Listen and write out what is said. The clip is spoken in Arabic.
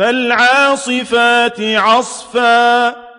فَالْعَاصِفَاتِ عَصْفًا